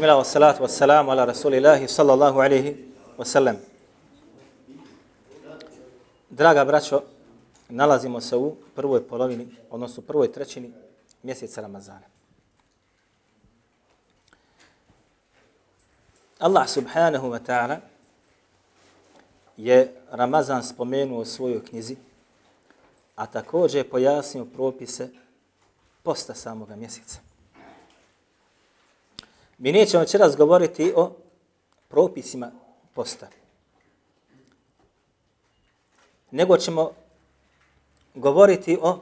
Bismillah, wassalatu wassalamu ala rasulillahi sallallahu alaihi wasallam. Draga braćo, nalazimo se u prvoj polovini, odnosno prvoj trećini mjeseca Ramazana. Allah subhanahu wa ta'ala je Ramazan spomenuo u svojoj knjizi, a također je pojasnio propise posta samoga mjeseca. Mi nećemo večeras govoriti o propisima posta. Nego ćemo govoriti o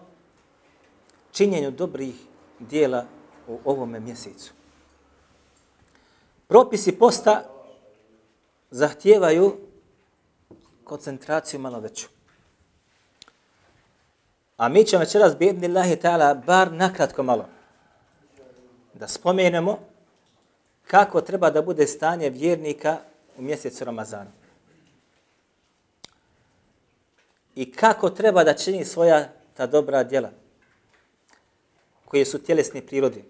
činjenju dobrih dijela u ovome mjesecu. Propisi posta zahtijevaju koncentraciju malo veću. A mi ćemo večeras, bi Allahi ta'ala, bar nakratko malo da spomenemo kako treba da bude stanje vjernika u mjesecu Ramazanu. I kako treba da čini svoja ta dobra djela koje su tjelesne prirode.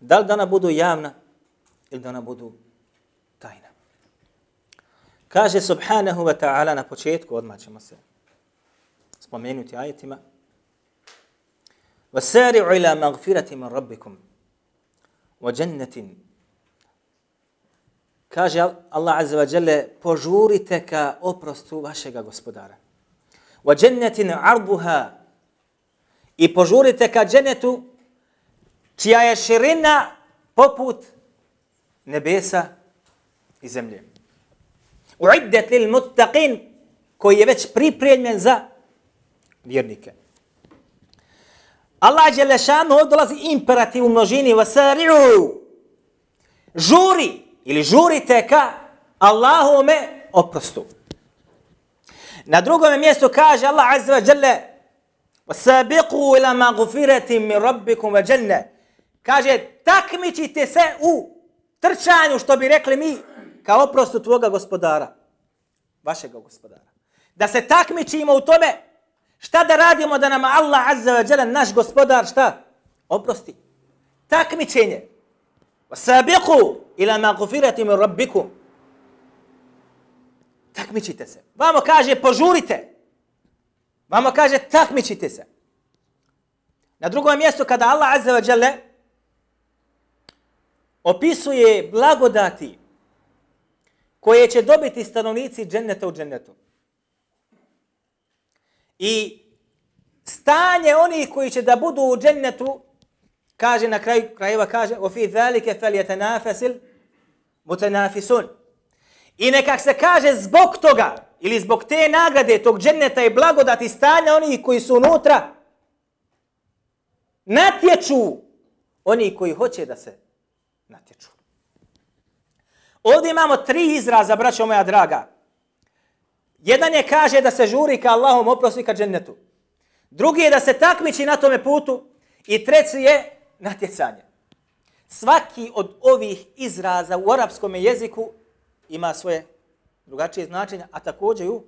Da li da ona budu javna ili da ona budu tajna. Kaže subhanahu wa ta'ala na početku, odmah ćemo se spomenuti ajetima, وَسَارِعُ إِلَى مَغْفِرَةِ مِنْ رَبِّكُمْ wa jannatin. Kaže Allah azza wa jalla požurite ka oprostu vašega gospodara. Wa jannatin arduha. I požurite ka dženetu čija je širina poput nebesa i zemlje. Uiddat lil muttaqin koji je već pripremljen za vjernike. Allah Đelešanu ovdje dolazi imperativ u množini, vasari'u, žuri, ili žurite ka Allahome oprostu. Na drugom mjestu kaže Allah azza wa jalla, vasabiqu ila magfiratim min rabbikum wa janna. Kaže, takmičite se u trčanju, što bi rekli mi, kao oprostu tvoga gospodara, vašeg gospodara. Da se takmičimo u tome, Šta da radimo da nam Allah azza wa jalla naš gospodar šta? Oprosti. Takmičenje. Wasabiqu ila maghfirati min rabbikum. Takmičite se. Vamo kaže požurite. Vamo kaže takmičite se. Na drugom mjestu kada Allah azza wa jalla opisuje blagodati koje će dobiti stanovnici dženneta u džennetu. I stanje oni koji će da budu u džennetu, kaže na kraju krajeva, kaže, o fi zalike fel je mutenafisun. I nekak se kaže zbog toga, ili zbog te nagrade tog dženneta i blagodati stanja oni koji su unutra, natječu oni koji hoće da se natječu. Ovdje imamo tri izraza, braćo moja draga. Jedan je kaže da se žuri ka Allahom oprosti ka džennetu. Drugi je da se takmiči na tome putu. I treći je natjecanje. Svaki od ovih izraza u arapskom jeziku ima svoje drugačije značenje, a također i u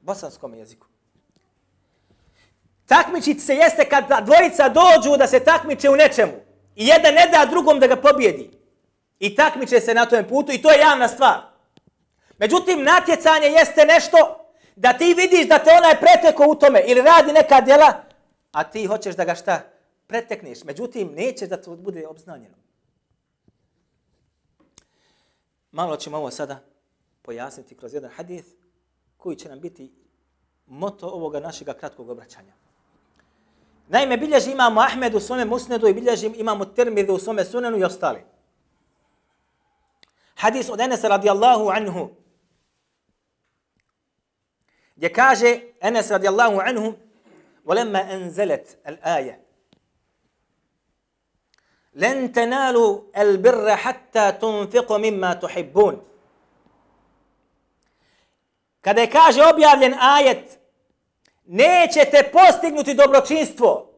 bosanskom jeziku. Takmičiti se jeste kad dvojica dođu da se takmiče u nečemu. I jedan ne da drugom da ga pobjedi. I takmiče se na tom putu i to je javna stvar. Međutim, natjecanje jeste nešto da ti vidiš da te onaj preteko u tome ili radi neka djela, a ti hoćeš da ga šta pretekneš. Međutim, nećeš da to bude obznanjeno. Malo ćemo ovo sada pojasniti kroz jedan hadith koji će nam biti moto ovoga našega kratkog obraćanja. Naime, bilježi imamo Ahmed u svome musnedu i bilježi imamo Tirmidhu u svome sunenu i ostali. Hadis od Enesa radijallahu anhu gdje kaže Enes radijallahu anhu ولما أنزلت الآية لن تنالوا البر حتى تنفقوا مما تحبون Kada je kaže objavljen ajet, nećete postignuti dobročinstvo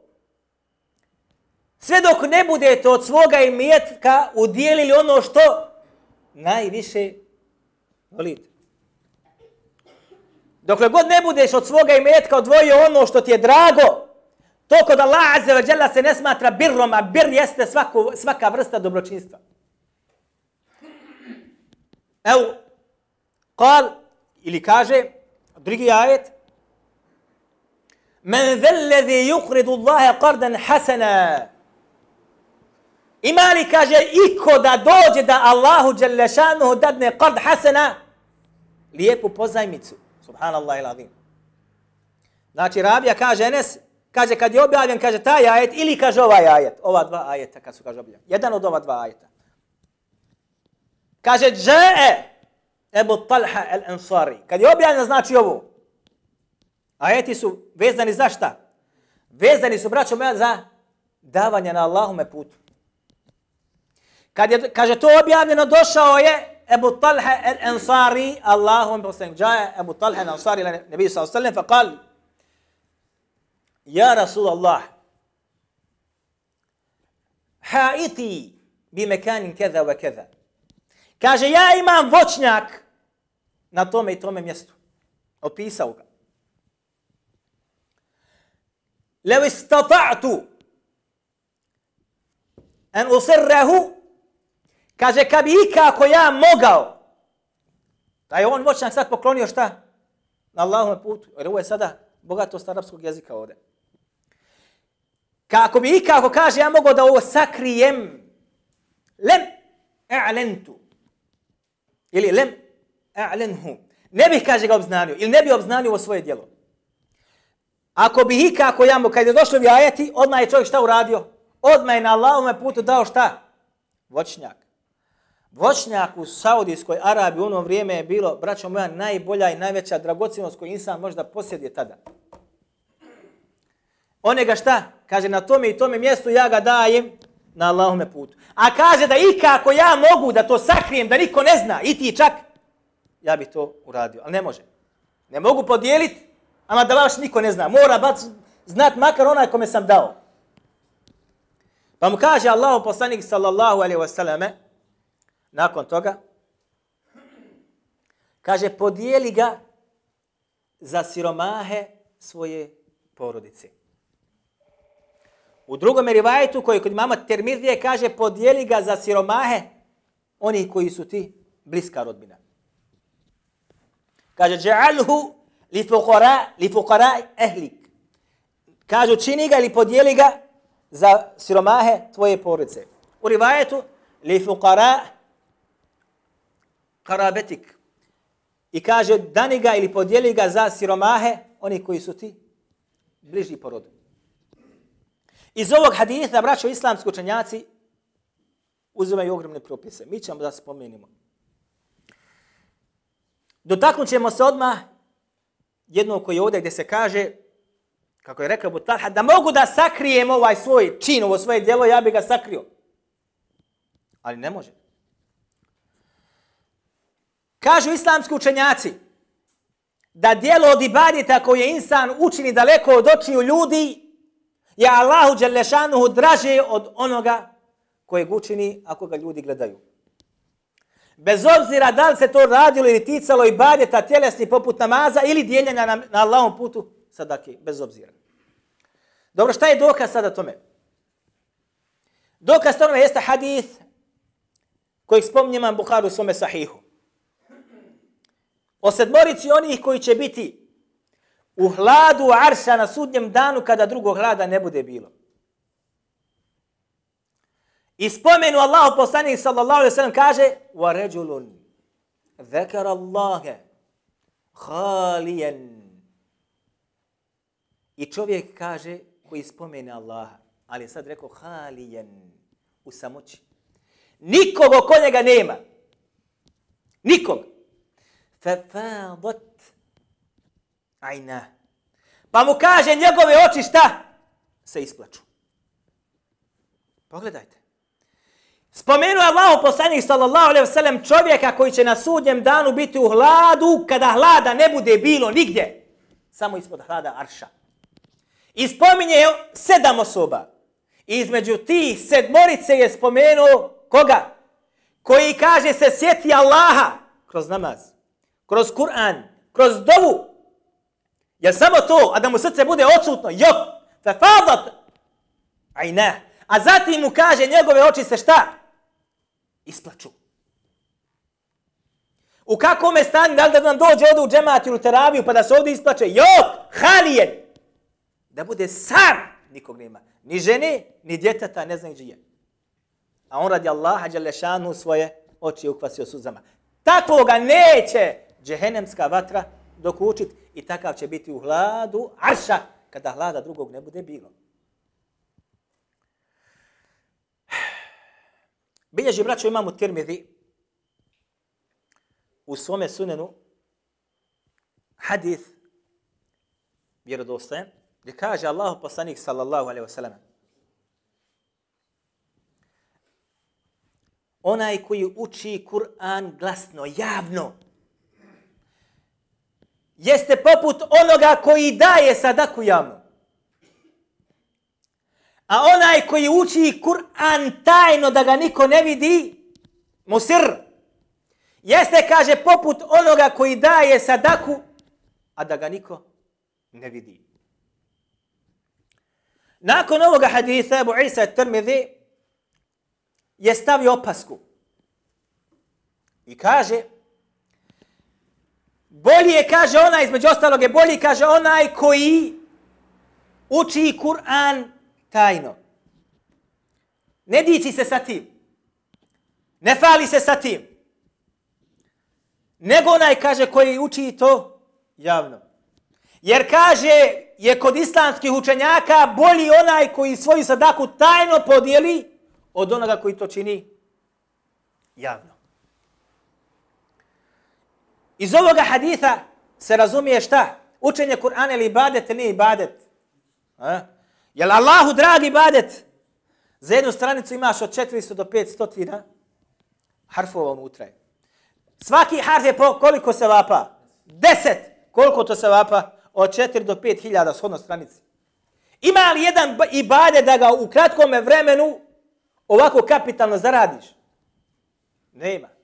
sve dok ne budete od svoga imetka udjelili ono što najviše volite. Dokle god ne budeš od svoga imetka odvojio ono što ti je drago, to kod Allah azza wa jalla se ne smatra birrom, a bir jeste svaku, svaka vrsta dobročinstva. Evo, kal, ili kaže, drugi ajet, Men zellezi yukridu Allahe qardan hasana. Ima li, kaže, iko da dođe da Allahu Đelešanuhu dadne qard hasana? Lijepu pozajmicu. Subhanallah il Znači, Rabija kaže, Enes, kaže, kad je objavljen, kaže, taj ajet, ili kaže ovaj ajet, ova dva ajeta, kad su, kaže, objavljen. Jedan od ova dva ajeta. Kaže, džae Ebu Talha el-Ansari. Kad je objavljen, znači ovo. Ajeti su vezani za šta? Vezani su, braćo moja, za davanje na Allahume putu. Kad je, kaže, to objavljeno, došao je Ebu Talha el-Ansari, Allahum poslanik, džaje Ebu Talha el-Ansari, nebi sallallahu sallam, fa kal, Ja Rasul Allah, haiti bi mekanin keza wa keza. Kaže, ja imam voćnjak na tome i tome mjestu. Opisao ga. Lev istata'tu en usirrahu kaže, kad bi ikako ja mogao da je on voćnjak sad poklonio šta? Na Allahom putu. Jer ovo je sada bogatost arapskog jezika ovdje. Kako bi ikako kaže, ja mogu da ovo sakrijem. Lem e'lentu. Ili lem e'lenhu. Ne bih, kaže, ga obznanio. Ili ne bih obznanio ovo svoje djelo. Ako bi ikako ja mogu, kad je došlo vi ajeti, odmah je čovjek šta uradio? Odmah je na Allahom putu dao šta? Voćnjak. Voćnjak u Saudijskoj Arabiji u onom vrijeme je bilo, braćo moja, najbolja i najveća dragocinost koju insan možda posjedje tada. Onega šta? Kaže, na tome i tome mjestu ja ga dajem na Allahome putu. A kaže da ikako kako ja mogu da to sakrijem, da niko ne zna, i ti čak, ja bi to uradio. Ali ne može. Ne mogu podijeliti, ama da vaš niko ne zna. Mora baš znat makar onaj kome sam dao. Pa mu kaže Allahu poslanik sallallahu alaihi wasallam nakon toga, kaže, podijeli ga za siromahe svoje porodice. U drugom rivajetu koji kod mama Termizije kaže podijeli ga za siromahe oni koji su ti bliska rodbina. Kaže ja'alhu li fuqara li fuqara ehlik. Kaže čini ga ili podijeli ga za siromahe tvoje porodice. U rivajetu li fuqara karabetik. I kaže dani ga ili podijeli ga za siromahe oni koji su ti bliži porodu. Iz ovog haditha, braćo islamski učenjaci, uzimaju ogromne propise. Mi ćemo da spomenimo. Dotaknut ćemo se odmah jednog koji je ovdje gdje se kaže, kako je rekao Butalha, da mogu da sakrijem ovaj svoj čin, ovo svoje djelo, ja bi ga sakrio. Ali ne može. Kažu islamski učenjaci da djelo od ibadita koje insan učini daleko od očiju ljudi, je Allahu Đelešanuhu draže od onoga kojeg učini ako ga ljudi gledaju. Bez obzira da li se to radilo ili ticalo i badjeta tjelesni poput namaza ili dijeljenja na, na Allahom putu, sadaki, bez obzira. Dobro, šta je dokaz sada tome? Dokaz tome jeste hadith kojeg spominje imam Bukhari u svome sahihu. O sedmorici onih koji će biti u hladu arša na sudnjem danu kada drugog hlada ne bude bilo. I spomenu Allahu poslanik sallallahu alejhi ve sellem kaže: "Wa rajulun zekara Allah khaliyan." I čovjek kaže koji spomene Allaha, ali sad rekao khaliyan u samoći. Nikog oko njega nema. Nikog. Fafadat ajna. Pa mu kaže njegove oči šta? Se isplaču. Pogledajte. Spomenuo je Allah poslanik sallallahu alejhi ve sellem čovjeka koji će na sudnjem danu biti u hladu kada hlada ne bude bilo nigdje. Samo ispod hlada arša. I spominje sedam osoba. I između tih sedmorice je spomenuo koga? Koji kaže se sjeti Allaha kroz namaz, kroz Kur'an, kroz dovu, Jer samo to, a da mu srce bude odsutno, jok, fe fadat, aj ne. A zatim mu kaže, njegove oči se šta? Isplaču. U kakvom je stanju, da li da nam dođe ovdje u džemat ili u teraviju pa da se ovdje isplače, jok, halijen, da bude sam, nikog nema, ni žene, ni djeteta, ne znam gdje je. A on radi Allaha, Đalešanu, svoje oči ukvasio suzama. Takvoga neće džehennemska vatra dokučit i takav će biti u hladu arša kada hlada drugog ne bude bilo. Bilježi braćo imamo Tirmidhi u svome sunenu hadith vjerodostojen gdje kaže Allahu poslanik sallallahu alaihi wasallam onaj koji uči Kur'an glasno, javno, jeste poput onoga koji daje sadaku javno. A onaj koji uči Kur'an tajno da ga niko ne vidi, musir, jeste, kaže, poput onoga koji daje sadaku, a da ga niko ne vidi. Nakon ovoga haditha, Abu Isa Tirmidhi je stavio opasku. I kaže, bolji je, kaže onaj, između ostalog je bolji, kaže onaj koji uči Kur'an tajno. Ne dići se sa tim. Ne fali se sa tim. Nego onaj, kaže, koji uči to javno. Jer kaže, je kod islamskih učenjaka bolji onaj koji svoju sadaku tajno podijeli od onoga koji to čini javno. Iz ovoga haditha se razumije šta? Učenje Kur'ana ili ibadet ili ibadet? A? Jel Allahu dragi ibadet? Za jednu stranicu imaš od 400 do 500 harfova unutra. Svaki harf je po koliko se vapa? 10. Koliko to se vapa? Od 4 do 5 hiljada shodno stranici. Ima li jedan ibadet da ga u kratkom vremenu ovako kapitalno zaradiš? Nema.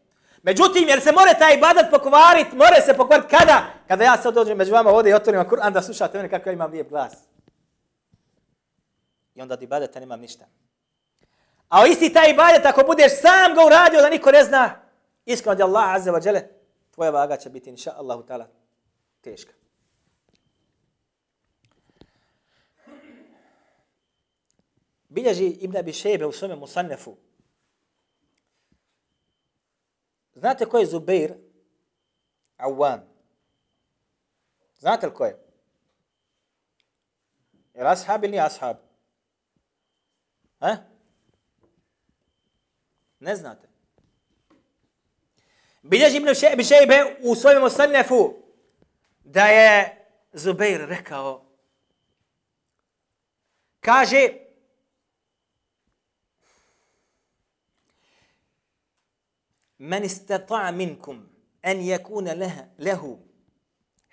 Međutim, jer se more taj ibadat pokvarit, more se pokvarit kada? Kada ja sad dođem među vama ovdje i otvorim Kur'an da slušate mene kako ja imam lijep glas. I onda od ibadeta nemam ništa. A o isti taj ibadet, ako budeš sam ga uradio da niko ne zna, iskreno da Allah azza wa džele, tvoja vaga će biti, inša Allahu ta'ala, teška. Bilježi Ibn Abi Šebe u svome Musannefu. Znate ko je Zubeir? Awan. Znate li ko je? Je li ashab ili nije ashab? Ha? Ne znate. Bilježi Ibn Šejbe u svome Musannefu da je Zubeir rekao kaže Men istata'a minkum an yakuna laha lahu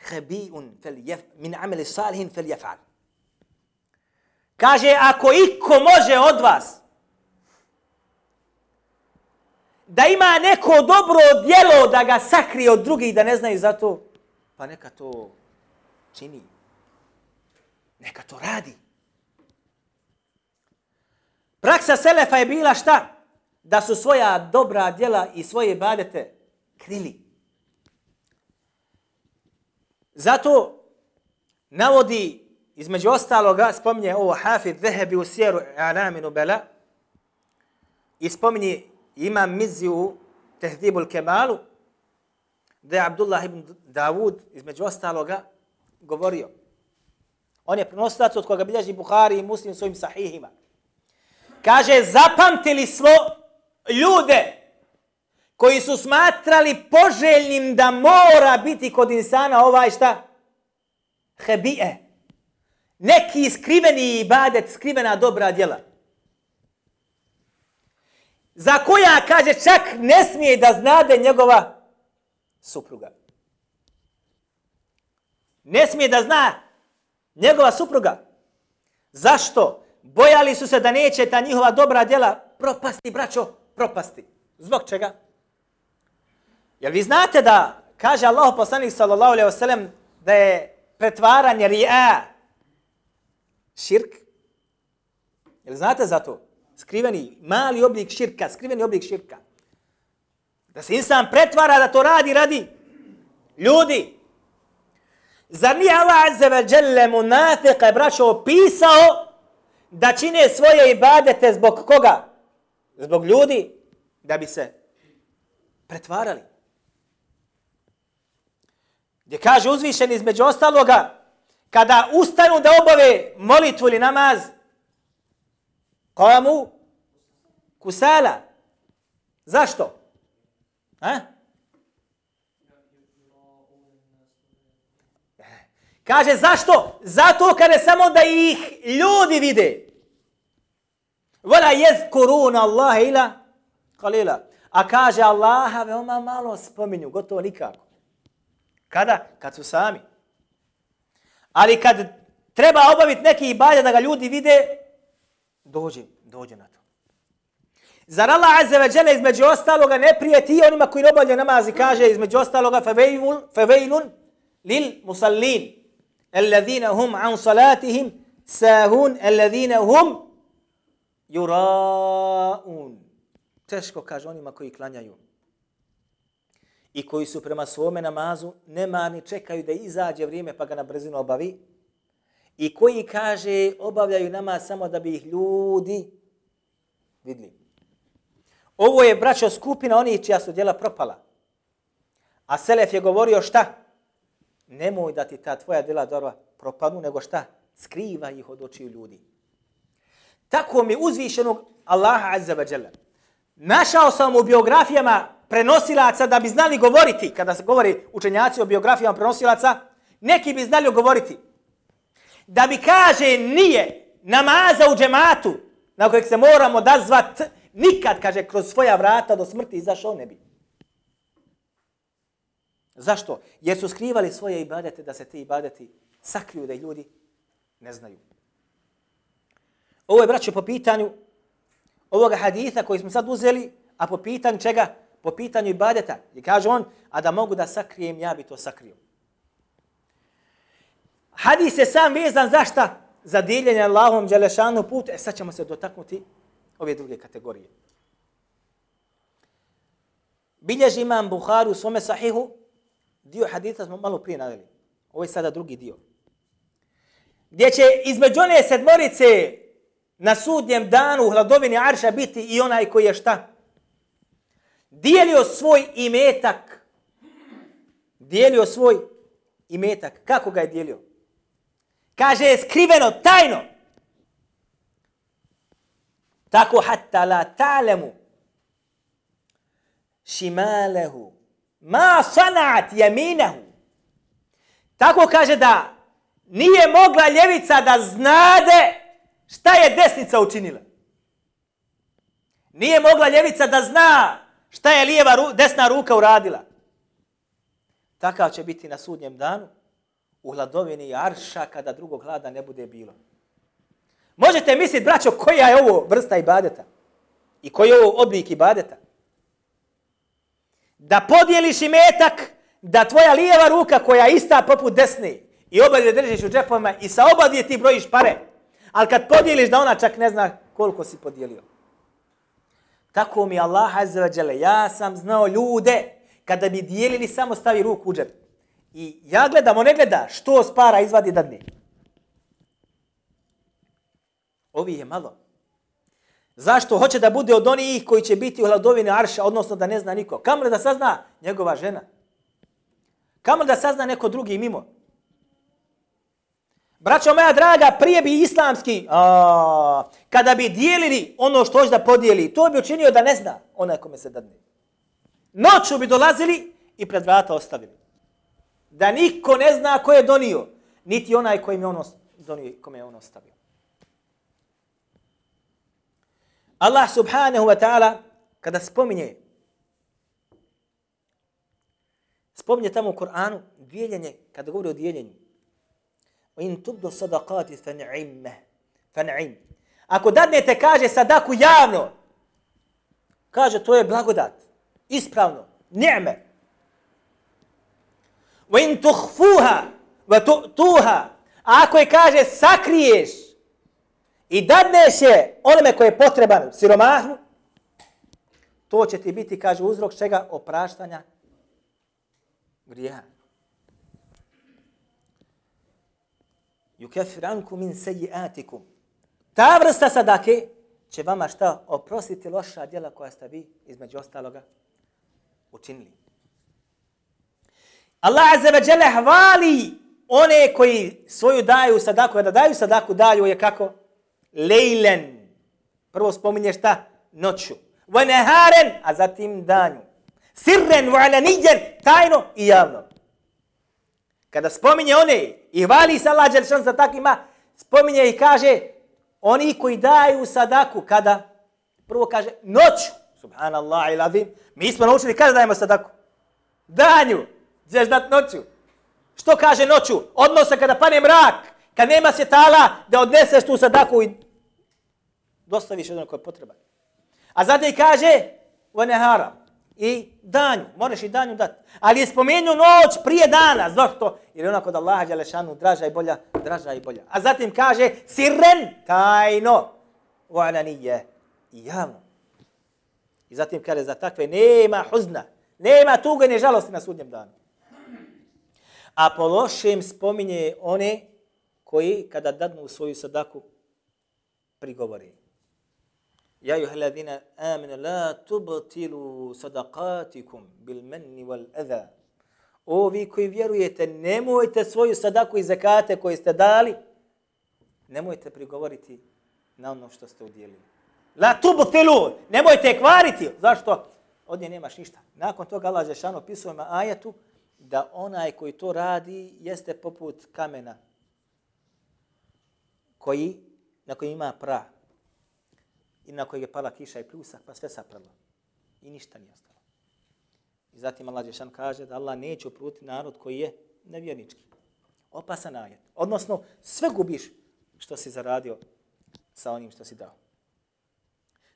khabi'un falyaf min 'amali salihin falyaf'al. Kaže ako iko može od vas da ima neko dobro djelo da ga sakrije od drugih da ne znaju za to, pa neka to čini. Neka to radi. Praksa Selefa je bila? Šta? Da su svoja dobra djela i svoje badete krili. Zato navodi između ostaloga, spominje ovo Hafid Zehebi u sjeru Alaminu Bela i spominje imam u Tehdibul Kemalu da je Abdullah ibn Davud između ostaloga govorio. On je prenosilac od koga bilježi Buhari i Muslim svojim sahihima. Kaže, zapamtili smo ljude koji su smatrali poželjnim da mora biti kod insana ovaj šta? Hebije. Neki skriveni ibadet, skrivena dobra djela. Za koja, kaže, čak ne smije da znade njegova supruga. Ne smije da zna njegova supruga. Zašto? Bojali su se da neće ta njihova dobra djela propasti, braćo, propasti. Zbog čega? Jer vi znate da kaže Allah poslanik sallallahu alaihi wasallam da je pretvaranje rija širk? Jel znate za to? Skriveni, mali oblik širka, skriveni oblik širka. Da se insan pretvara da to radi radi ljudi. Zar nije Allah azze ve Jalla munafika braćo opisao da čine svoje ibadete zbog koga? Zbog ljudi da bi se pretvarali. Gdje kaže uzvišen između ostaloga, kada ustanu da obave molitvu ili namaz, komu? Kusala. Zašto? A? Kaže, zašto? Zato kada samo da ih ljudi vide. Vola jezkuruna Allah ila kalila. A kaže, Allaha veoma malo spominju, gotovo nikako. Kada? Kad su sami. Ali kad treba obaviti neki ibadet da ga ljudi vide, dođe, dođe na to. Zar Allah Azza wa Jalla između ostaloga ne prijeti onima koji obavljaju namaz i kaže između ostaloga fevejlun lil musallin alladhina hum an salatihim sahun alladhina hum Juraun. Teško kaže onima koji klanjaju i koji su prema svome namazu nemarni čekaju da izađe vrijeme pa ga na brzinu obavi i koji kaže obavljaju namaz samo da bi ih ljudi vidli. Ovo je, braćo, skupina onih čija su djela propala. A Selef je govorio šta? Nemoj da ti ta tvoja djela dobra propadnu, nego šta? Skriva ih od očiju ljudi. Tako mi uzvišenog Allaha Azza wa Jalla. Našao sam u biografijama prenosilaca da bi znali govoriti, kada se govori učenjaci o biografijama prenosilaca, neki bi znali govoriti. Da bi kaže nije namaza u džematu na kojeg se moramo da zvat nikad, kaže, kroz svoja vrata do smrti izašao ne bi. Zašto? Jer su skrivali svoje ibadete da se te ibadeti sakriju da ljudi ne znaju. Ovo je, braćo, po pitanju ovoga haditha koji smo sad uzeli, a po pitanju čega? Po pitanju ibadeta. I kaže on, a da mogu da sakrijem, ja bi to sakrio. Hadis je sam vezan za šta? Za diljenje Allahom Đelešanu put. E sad ćemo se dotaknuti ove druge kategorije. Bilježi imam Buhari u svome sahihu, dio haditha smo malo prije naveli. Ovo je sada drugi dio. Gdje će između one sedmorice na sudnjem danu u hladovini Arša biti i onaj koji je šta? Dijelio svoj imetak. Dijelio svoj imetak. Kako ga je dijelio? Kaže je skriveno, tajno. Tako hatta la ta'lemu šimalehu ma sanat jaminahu. Tako kaže da nije mogla ljevica da znade šta je desnica učinila. Nije mogla ljevica da zna šta je lijeva desna ruka uradila. Takav će biti na sudnjem danu u hladovini arša kada drugog hlada ne bude bilo. Možete misliti, braćo, koja je ovo vrsta ibadeta? I koji je ovo oblik ibadeta? Da podijeliš imetak, da tvoja lijeva ruka koja je ista poput desne i oba držiš u džepovima i sa oba dvije ti brojiš pare. Ali kad podijeliš da ona čak ne zna koliko si podijelio. Tako mi Allah azza wa jale, ja sam znao ljude kada bi dijelili samo stavi ruku u džep. I ja gledam, on ne gleda što spara izvadi da ne. Ovi je malo. Zašto? Hoće da bude od onih koji će biti u hladovini Arša, odnosno da ne zna niko. Kamo da sazna njegova žena? Kamo da sazna neko drugi mimo? Braćo moja draga, prije bi islamski, a, kada bi dijelili ono što hoće da podijeli, to bi učinio da ne zna onaj kome se dadne. Noću bi dolazili i pred vrata ostavili. Da niko ne zna ko je donio, niti onaj koji je ono donio, kome je on ostavio. Allah subhanahu wa ta'ala kada spominje spominje tamo u Kur'anu dijeljenje, kada govori o dijeljenju in tubdu sadaqati fan'im fan'im ako dadnete kaže sadaku javno kaže to je blagodat ispravno ni'me wa in tukhfuha wa tu'tuha ako je kaže sakriješ i dadneš je onome koje je potreban siromahu, to će ti biti, kaže, uzrok čega? Opraštanja grijeha. Yukafir ankum min sejiatikum. Ta vrsta sadake će vama šta oprostiti loša djela koja ste vi između ostaloga učinili. Allah Azza wa Jalla hvali one koji svoju daju sadaku, kada daju sadaku, daju je kako? Lejlen. Prvo spominje šta? Noću. Wa neharen, a zatim danju. Sirren, wa alanijen, tajno i javno. Kada spominje one i hvali se Allah Đelšan za takvima, spominje i kaže oni koji daju sadaku kada prvo kaže noću. Subhanallah i ladim. Mi smo naučili kada dajemo sadaku. Danju. ćeš dat noću. Što kaže noću? Odnosa kada pane mrak. Kad nema svjetala da odneseš tu sadaku i dostaviš jedno koje je potreba. A zatim kaže vanehara, i danju. Moraš i danju dati. Ali je spomenuo noć prije dana. Zašto? Jer je ona kod Allaha Đalešanu draža i bolja, draža i bolja. A zatim kaže sirren tajno. U alanije i javno. I zatim kaže za takve nema huzna. Nema tuge ni žalosti na sudnjem danu. A po lošem spominje one koji kada dadnu svoju sadaku prigovori. Ja أيها الذين آمنوا la tubtilu صدقاتكم bil والأذى wal adha. O vi koji vjerujete, nemojte svoju sadaku i zakate koje ste dali, nemojte prigovoriti na ono što ste udjelili. La tubtilu, nemojte je kvariti. Zašto? Od nje nemaš ništa. Nakon toga Allah Žešan opisuje ma ajatu da onaj koji to radi jeste poput kamena koji, na koji ima pra i na kojeg je pala kiša i pljusak, pa sve sapralo. I ništa nije ostalo. I zatim Allah Žešan kaže da Allah neće upruti narod koji je nevjernički. Opasan ajet. Odnosno, sve gubiš što si zaradio sa onim što si dao.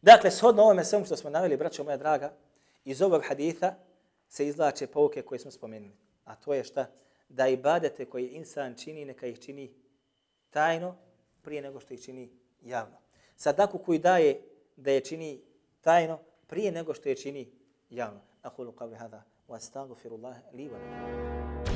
Dakle, shodno ovome svemu što smo naveli, braćo moja draga, iz ovog haditha se izlače pouke koje smo spomenuli. A to je šta? Da ibadete koje insan čini, neka ih čini tajno prije nego što ih čini javno. Sadaku koji daje da je čini tajno prije nego što je čini javno. Ahulu qavli hada wa astaghfirullaha li wa lakum.